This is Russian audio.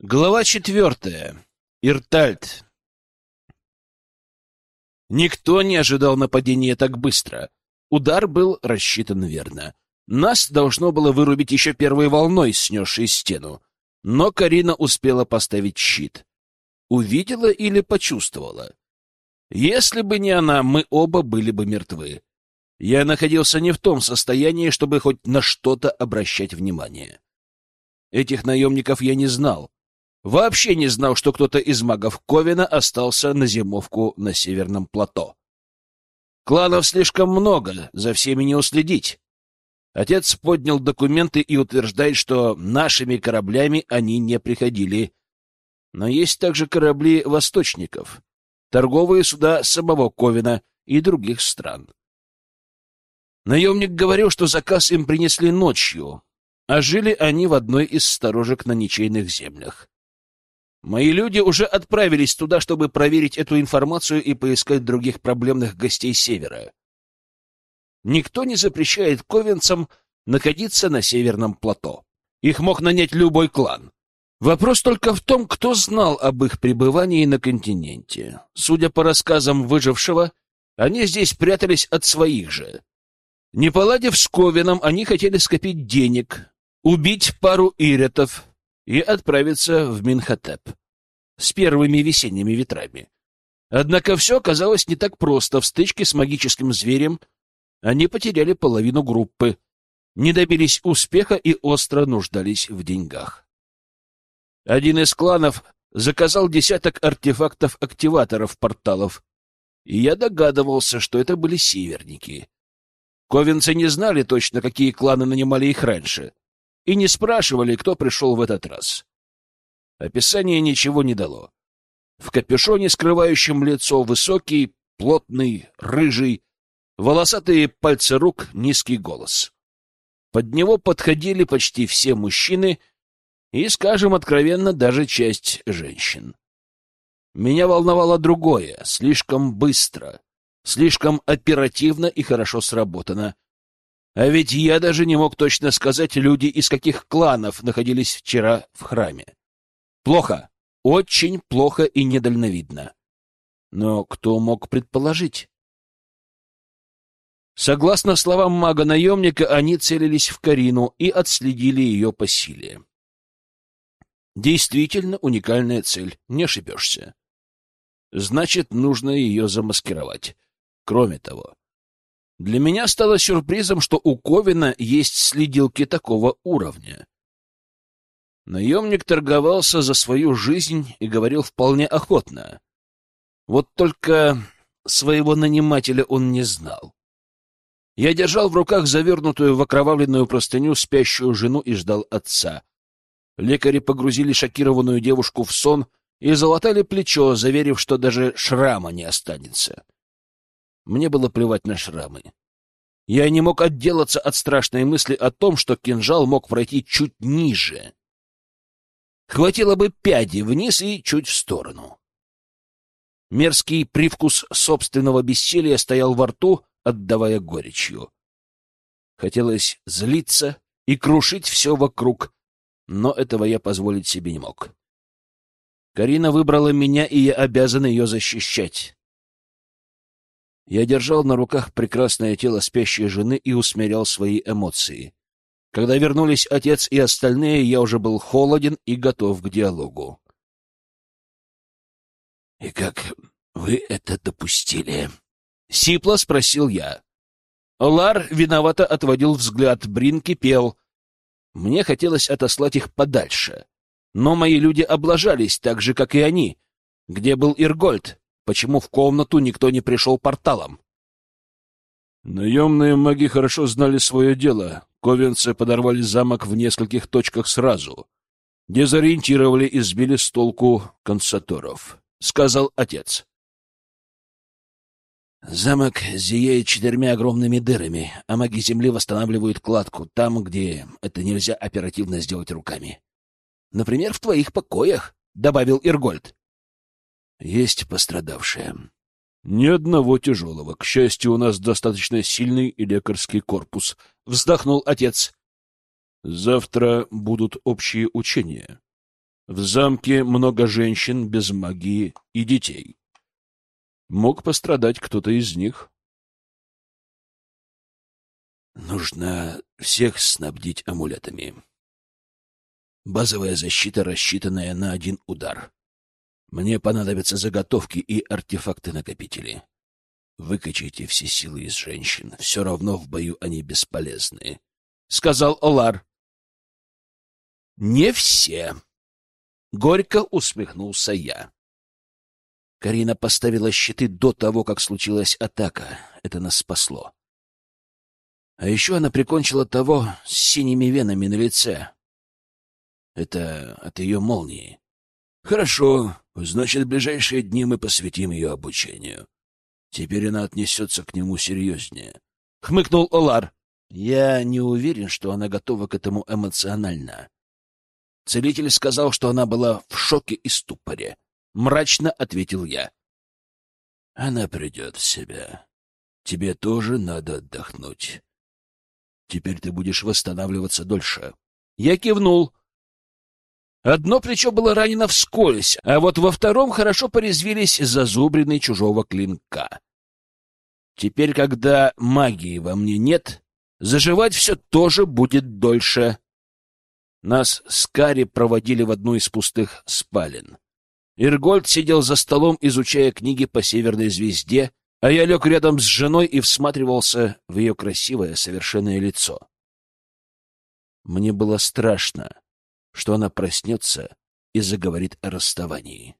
Глава четвертая. Иртальт. Никто не ожидал нападения так быстро. Удар был рассчитан верно. Нас должно было вырубить еще первой волной, снесшей стену. Но Карина успела поставить щит. Увидела или почувствовала? Если бы не она, мы оба были бы мертвы. Я находился не в том состоянии, чтобы хоть на что-то обращать внимание. Этих наемников я не знал Вообще не знал, что кто-то из магов Ковина остался на зимовку на северном плато. Кланов слишком много, за всеми не уследить. Отец поднял документы и утверждает, что нашими кораблями они не приходили. Но есть также корабли восточников, торговые суда самого Ковина и других стран. Наемник говорил, что заказ им принесли ночью, а жили они в одной из сторожек на ничейных землях. Мои люди уже отправились туда, чтобы проверить эту информацию и поискать других проблемных гостей Севера. Никто не запрещает ковенцам находиться на Северном плато. Их мог нанять любой клан. Вопрос только в том, кто знал об их пребывании на континенте. Судя по рассказам выжившего, они здесь прятались от своих же. Не поладив с Ковином, они хотели скопить денег, убить пару иритов, и отправиться в Минхотеп с первыми весенними ветрами. Однако все оказалось не так просто. В стычке с магическим зверем они потеряли половину группы, не добились успеха и остро нуждались в деньгах. Один из кланов заказал десяток артефактов-активаторов порталов, и я догадывался, что это были северники. Ковенцы не знали точно, какие кланы нанимали их раньше — и не спрашивали, кто пришел в этот раз. Описание ничего не дало. В капюшоне, скрывающем лицо, высокий, плотный, рыжий, волосатые пальцы рук, низкий голос. Под него подходили почти все мужчины и, скажем откровенно, даже часть женщин. Меня волновало другое, слишком быстро, слишком оперативно и хорошо сработано — а ведь я даже не мог точно сказать, люди из каких кланов находились вчера в храме. Плохо, очень плохо и недальновидно. Но кто мог предположить? Согласно словам мага-наемника, они целились в Карину и отследили ее по силе. Действительно уникальная цель, не ошибешься. Значит, нужно ее замаскировать. Кроме того, для меня стало сюрпризом, что у Ковина есть следилки такого уровня. Наемник торговался за свою жизнь и говорил вполне охотно. Вот только своего нанимателя он не знал. Я держал в руках завернутую в окровавленную простыню спящую жену и ждал отца. Лекари погрузили шокированную девушку в сон и залатали плечо, заверив, что даже шрама не останется. Мне было плевать на шрамы. Я не мог отделаться от страшной мысли о том, что кинжал мог пройти чуть ниже. Хватило бы пяди вниз и чуть в сторону. Мерзкий привкус собственного бессилия стоял во рту, отдавая горечью. Хотелось злиться и крушить все вокруг, но этого я позволить себе не мог. Карина выбрала меня, и я обязан ее защищать. Я держал на руках прекрасное тело спящей жены и усмирял свои эмоции. Когда вернулись отец и остальные, я уже был холоден и готов к диалогу. — И как вы это допустили? — сипло спросил я. Лар виновато отводил взгляд, Брин кипел. Мне хотелось отослать их подальше. Но мои люди облажались так же, как и они. Где был Иргольд? Почему в комнату никто не пришел порталом? Наемные маги хорошо знали свое дело. Ковенцы подорвали замок в нескольких точках сразу. Дезориентировали и сбили с толку консаторов, — сказал отец. Замок зияет четырьмя огромными дырами, а маги Земли восстанавливают кладку там, где это нельзя оперативно сделать руками. Например, в твоих покоях, — добавил Иргольд. Есть пострадавшие. Ни одного тяжелого. К счастью, у нас достаточно сильный лекарский корпус. Вздохнул отец. Завтра будут общие учения. В замке много женщин без магии и детей. Мог пострадать кто-то из них. Нужно всех снабдить амулетами. Базовая защита, рассчитанная на один удар. Мне понадобятся заготовки и артефакты-накопители. Выкачайте все силы из женщин. Все равно в бою они бесполезны, — сказал Олар. — Не все, Горько усмехнулся я. Карина поставила щиты до того, как случилась атака. Это нас спасло. А еще она прикончила того с синими венами на лице. Это от ее молнии. Хорошо, значит, в ближайшие дни мы посвятим ее обучению. Теперь она отнесется к нему серьезнее. Хмыкнул Олар. Я не уверен, что она готова к этому эмоционально. Целитель сказал, что она была в шоке и ступоре. Мрачно ответил я. Она придет в себя. Тебе тоже надо отдохнуть. Теперь ты будешь восстанавливаться дольше. Я кивнул. Одно плечо было ранено вскользь, а вот во втором хорошо порезвились зазубрины чужого клинка. Теперь, когда магии во мне нет, заживать все тоже будет дольше. Нас с Кари проводили в одну из пустых спален. Иргольд сидел за столом, изучая книги по Северной звезде, а я лег рядом с женой и всматривался в ее красивое, совершенное лицо. Мне было страшно, что она проснется и заговорит о расставании.